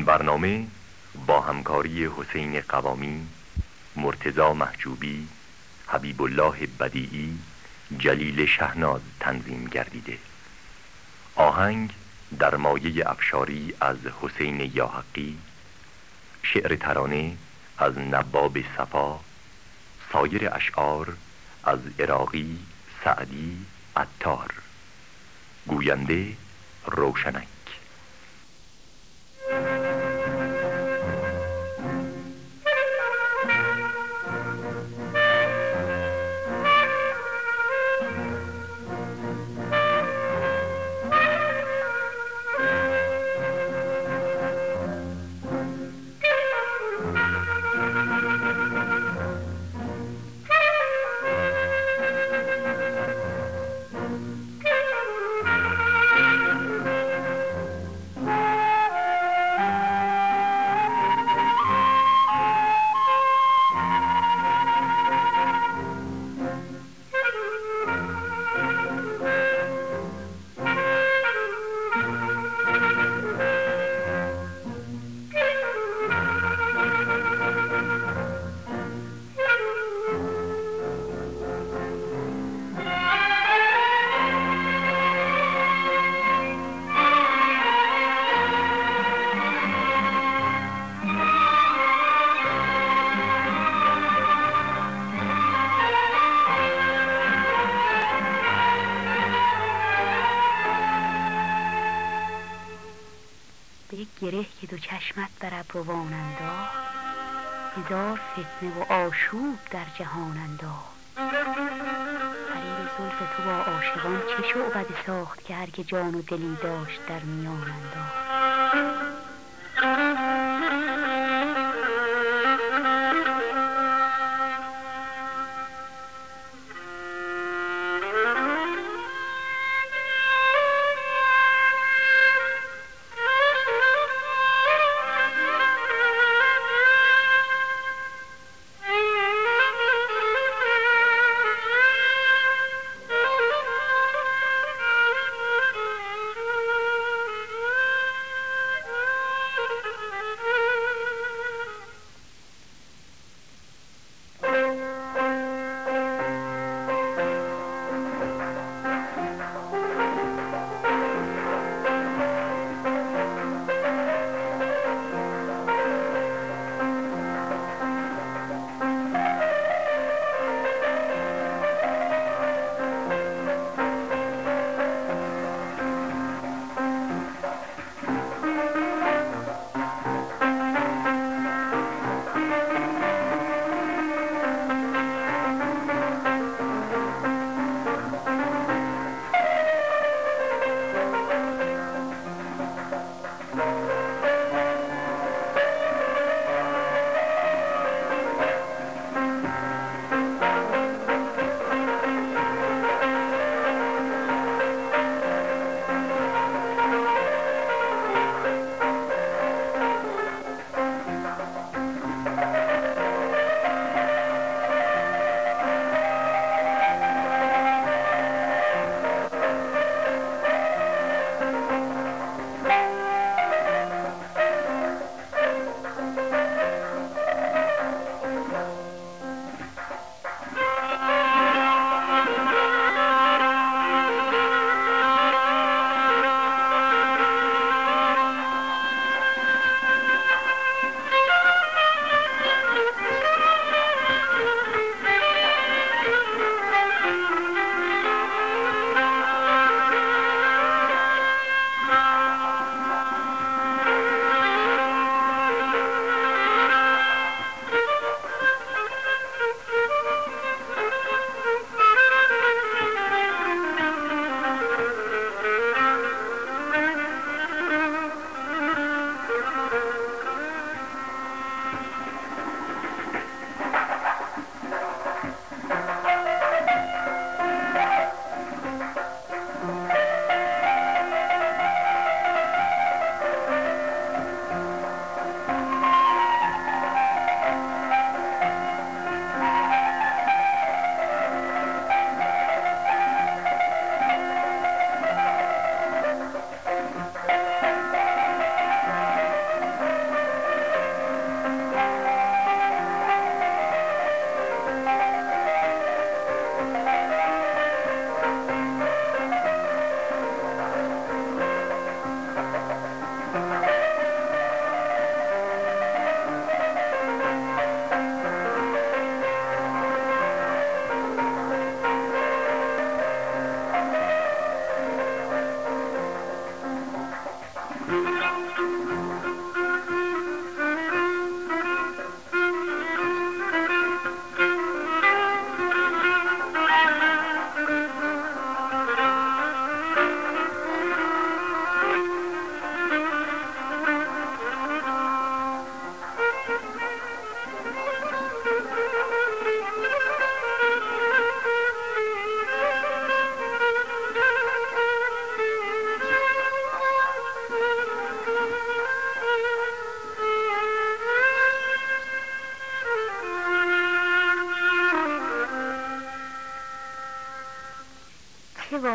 این برنامه با همکاری حسین قوامی مرتزا محجوبی حبیب الله بدیعی جلیل شهناز تنظیم گردیده. آهنگ در مایه افشاری از حسین یاحقی شعر ترانه از نباب صفا سایر اشعار از عراقی سعدی عطار. گوینده روشنک. چشمت بر ابروان انداخت. هزار فتنه و آشوب در جهان انداخت. فریب زلف تو با عاشقان چه شعبد ساخت که هر که جان و دلی داشت در میان انداخت.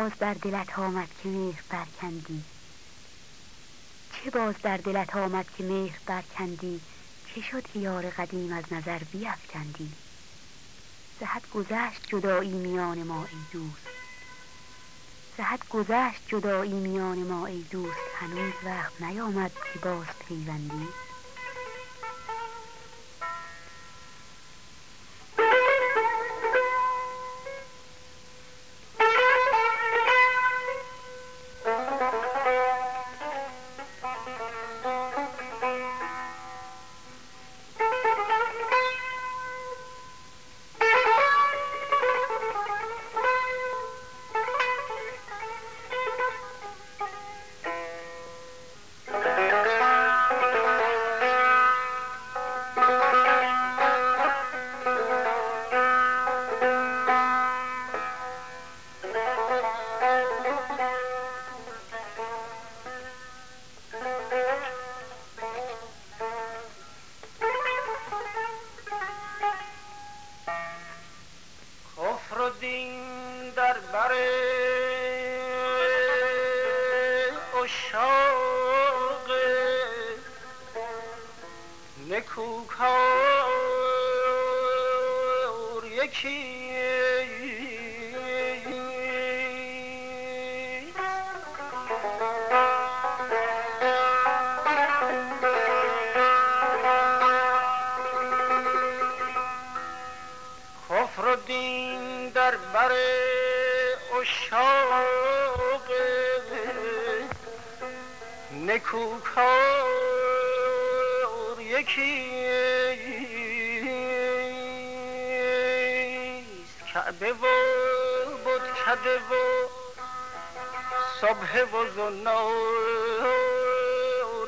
باز در دلت آمد که مهر برکندی؟ چه باز در دلت آمد که مهر برکندی؟ که شد که یار قدیم از نظر بیفکندی؟ زهد گذشت جدایی میان ما ای دوست. زهد گذشت جدایی میان ما ای دوست. هنوز وقت نیامد که باز پیوندی؟ نکوکار یکی کعبه و کده و صبح و زنار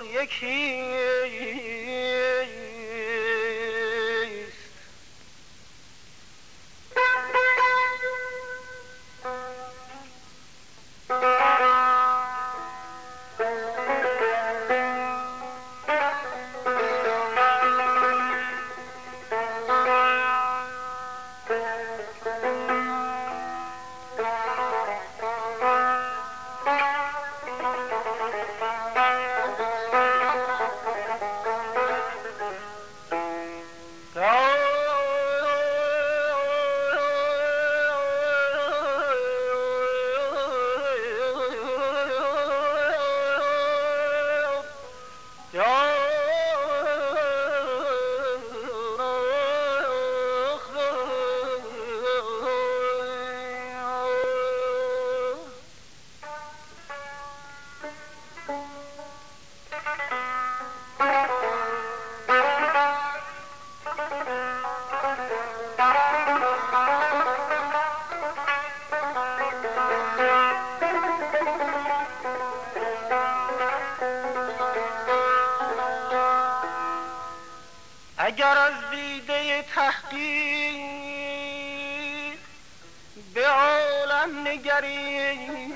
یکی تحقیق. به عالم نگری.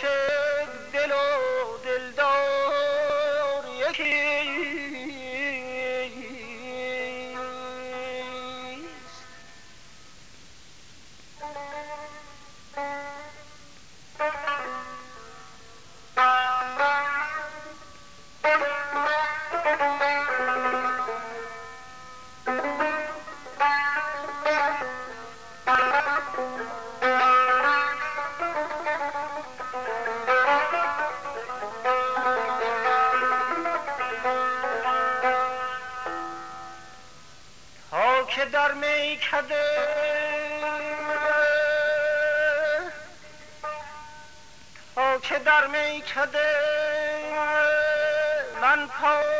Share. Today, man power.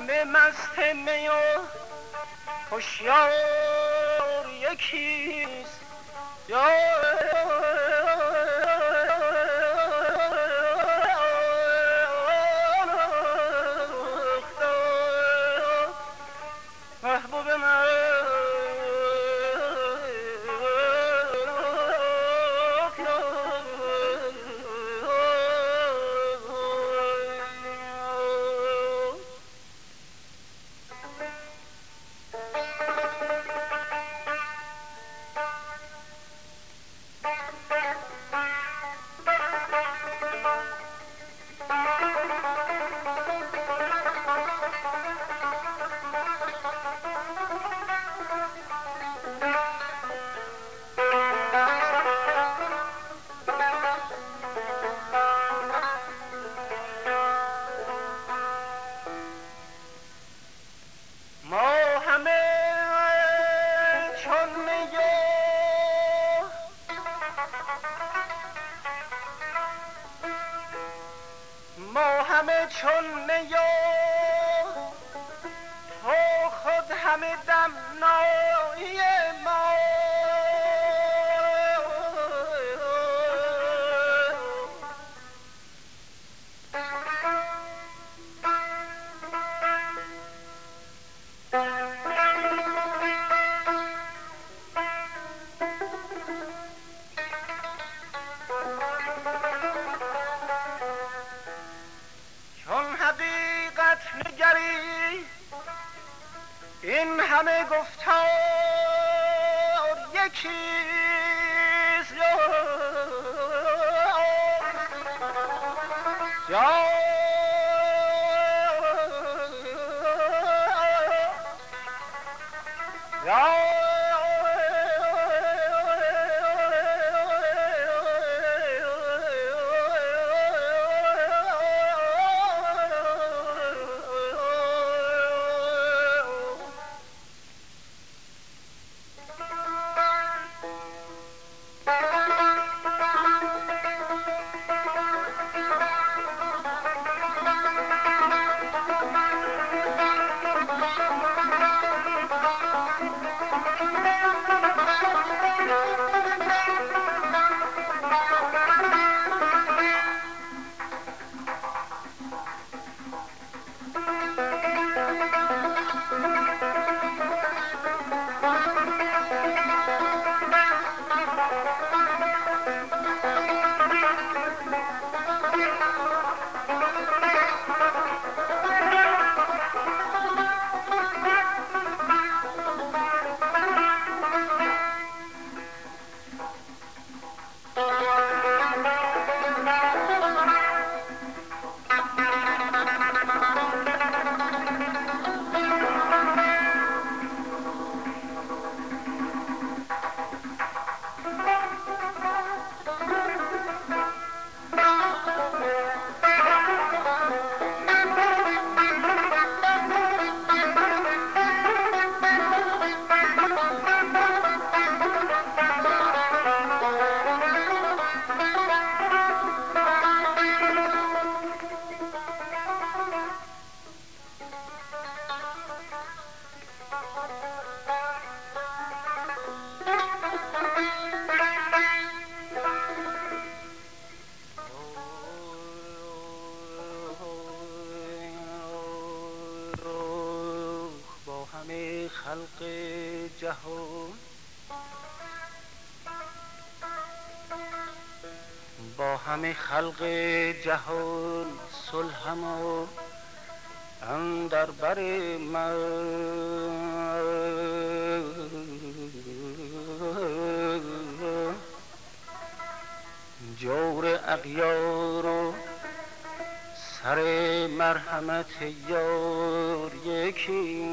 همه مست می و هوشیار یکیست. یا همه گفتار یکیست خلق جهان صلحم و اندر بر من جور اغیار و سر مرحمت یار یکی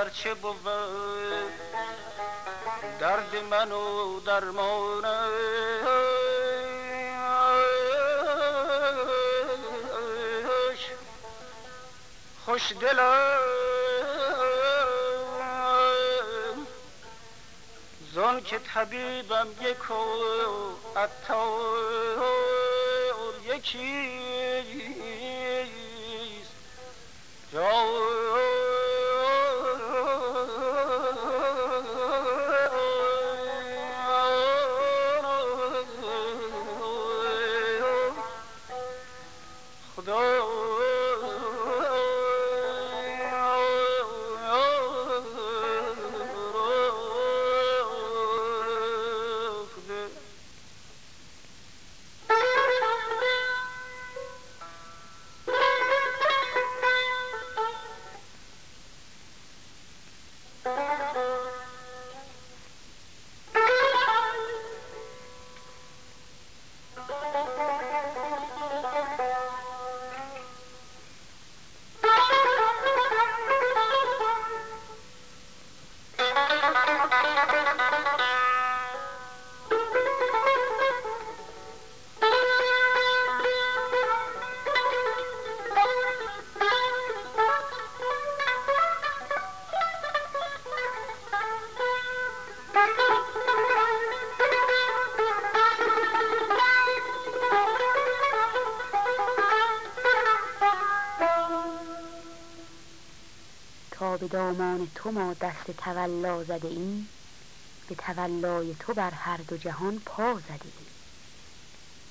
گرچه بود درد من و درمانش خوش دلم. زن که طبیبم یک و عطار یکیست به دامان تو ما دست تولا زده ایم به تولای تو بر هر دو جهان پا زده ایم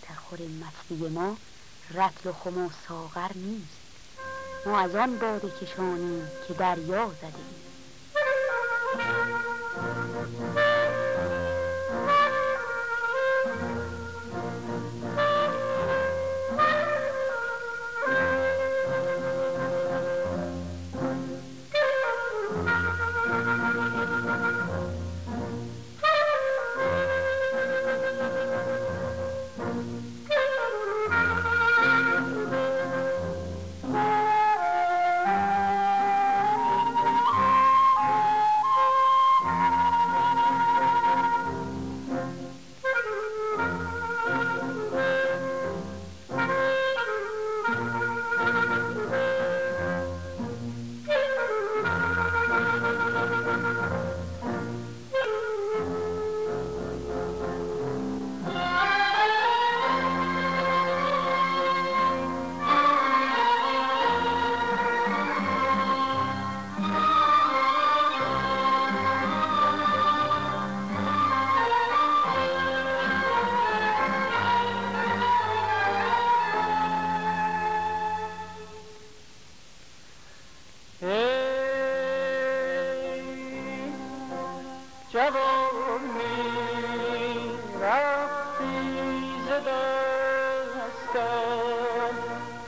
در خور مستی ما رتل و خم ساغر نیست. ما از آن باده کشانیم که دریا زده ایم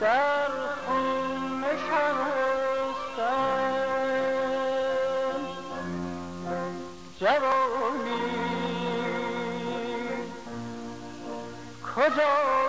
چرا رفتی که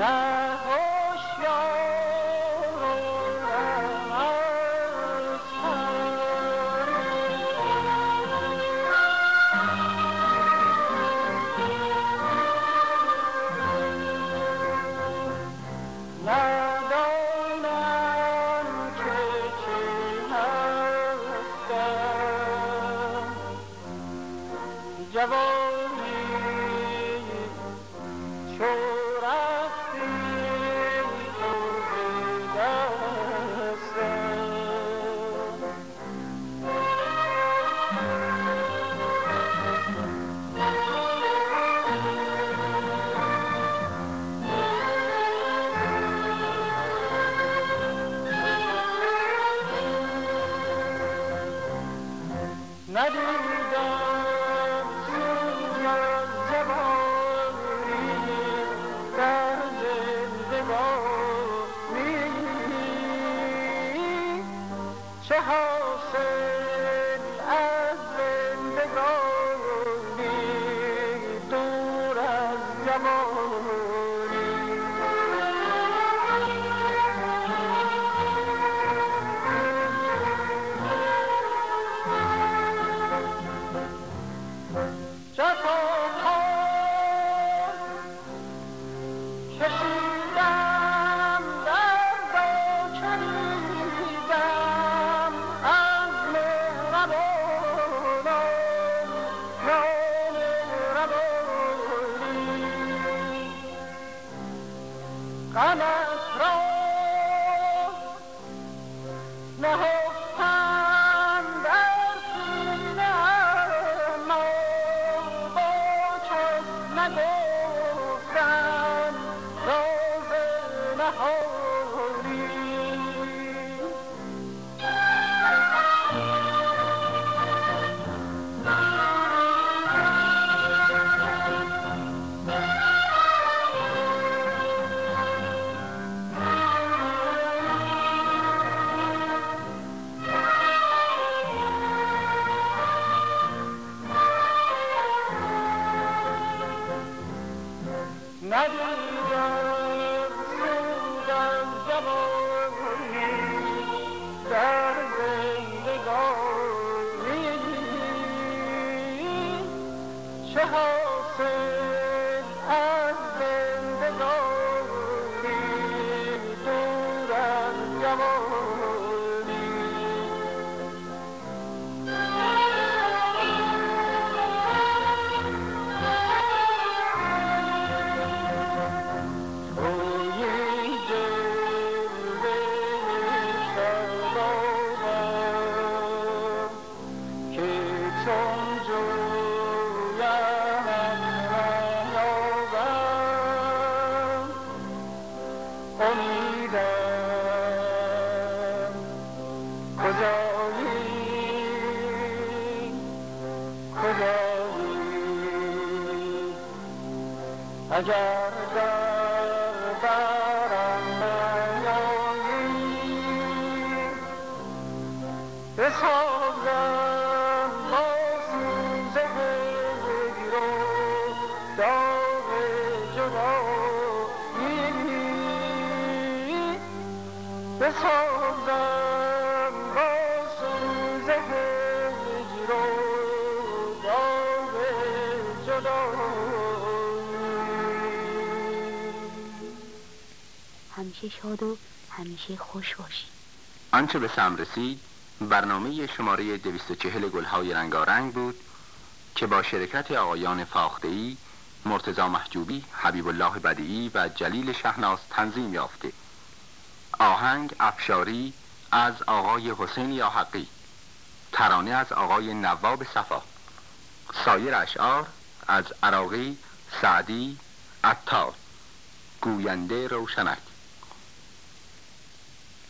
time. اگر در برم نیایی بسازم باز زندگی رو داغ به بسازم همیشه شاد و همیشه خوش باشی. آنچه به سم رسید برنامه شماره 240 گلهای رنگارنگ بود که با شرکت آقایان فاختهی، مرتزا محجوبی، حبیب الله بدیعی و جلیل شهناز تنظیم یافته. آهنگ افشاری از آقای حسین یاحقی. ترانه از آقای نواب صفا. سایر اشعار از عراقی، سعدی، عطار. گوینده روشنک.